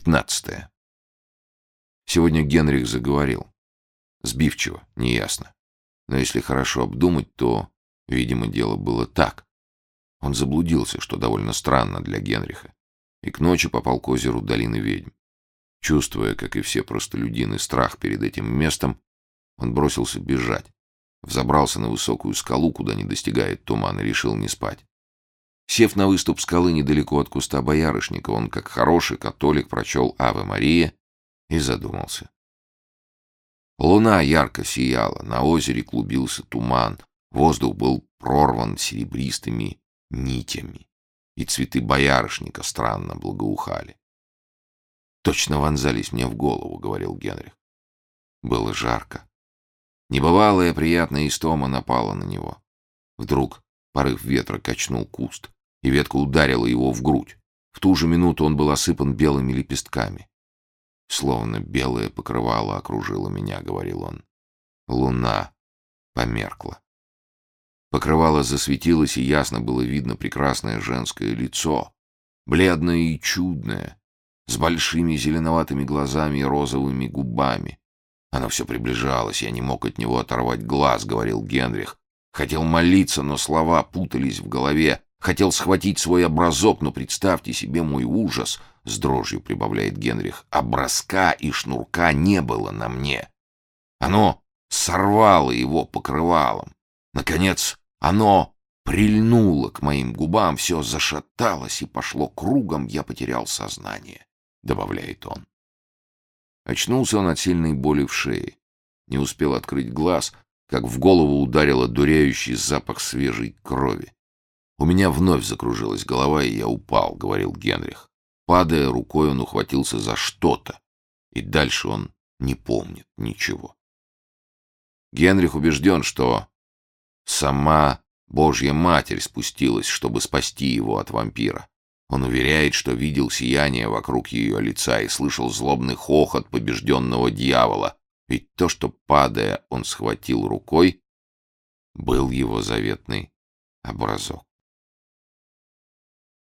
Пятнадцатое. Сегодня Генрих заговорил. Сбивчиво, неясно. Но если хорошо обдумать, то, видимо, дело было так. Он заблудился, что довольно странно для Генриха, и к ночи попал к озеру долины ведьм. Чувствуя, как и все простолюдины, страх перед этим местом, он бросился бежать. Взобрался на высокую скалу, куда не достигает туман, и решил не спать. Сев на выступ скалы недалеко от куста боярышника, он, как хороший католик, прочел «Аве Мария» и задумался. Луна ярко сияла, на озере клубился туман, воздух был прорван серебристыми нитями, и цветы боярышника странно благоухали. «Точно вонзались мне в голову», — говорил Генрих. Было жарко. Небывалая приятная истома напала на него. Вдруг порыв ветра качнул куст, и ветка ударила его в грудь. В ту же минуту он был осыпан белыми лепестками. «Словно белое покрывало окружило меня», — говорил он. Луна померкла. Покрывало засветилось, и ясно было видно прекрасное женское лицо, бледное и чудное, с большими зеленоватыми глазами и розовыми губами. Оно все приближалось, я не мог от него оторвать глаз, — говорил Генрих. Хотел молиться, но слова путались в голове. Хотел схватить свой образок, но представьте себе мой ужас, — с дрожью прибавляет Генрих. Образка и шнурка не было на мне. Оно сорвало его покрывалом. Наконец, оно прильнуло к моим губам, все зашаталось и пошло кругом, я потерял сознание, — добавляет он. Очнулся он от сильной боли в шее. Не успел открыть глаз, как в голову ударил одуряющий запах свежей крови. «У меня вновь закружилась голова, и я упал», — говорил Генрих. Падая рукой, он ухватился за что-то, и дальше он не помнит ничего. Генрих убежден, что сама Божья Матерь спустилась, чтобы спасти его от вампира. Он уверяет, что видел сияние вокруг ее лица и слышал злобный хохот побежденного дьявола, ведь то, что, падая, он схватил рукой, был его заветный образок.